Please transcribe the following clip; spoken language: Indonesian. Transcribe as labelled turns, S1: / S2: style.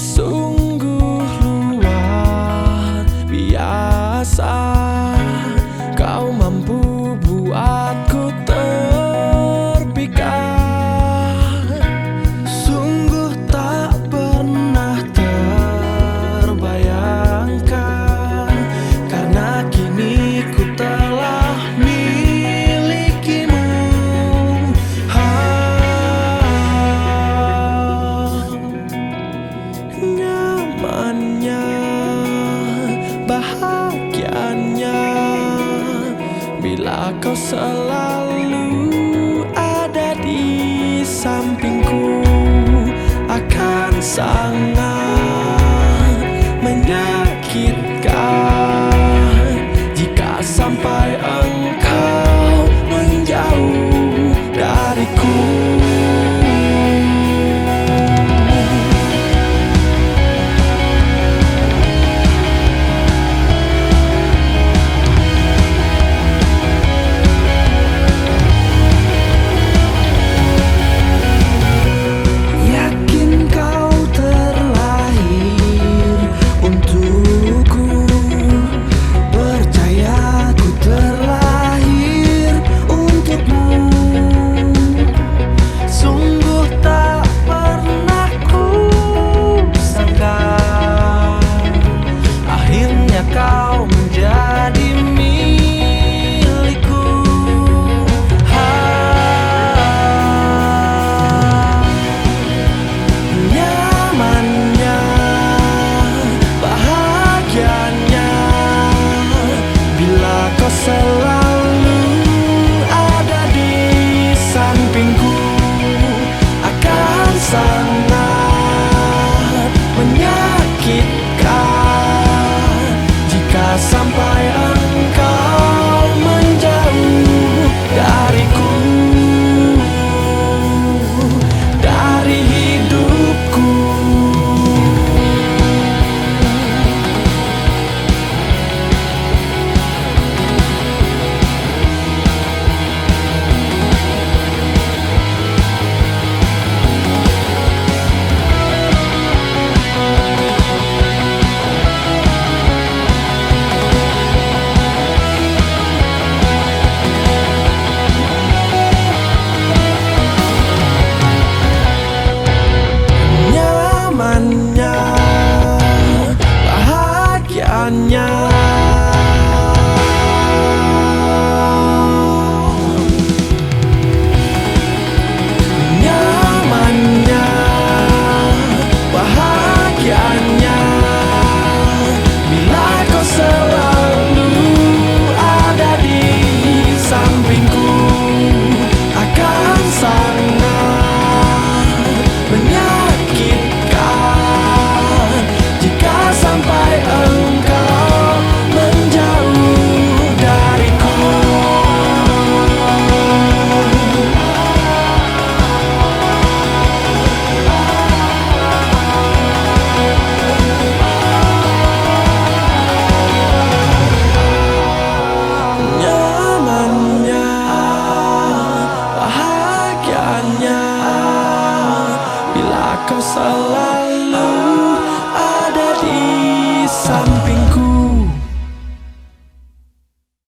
S1: so kebahagiaannya bahagianya bila kau selalu ada di sampingku akan sangat some selalu ada di samping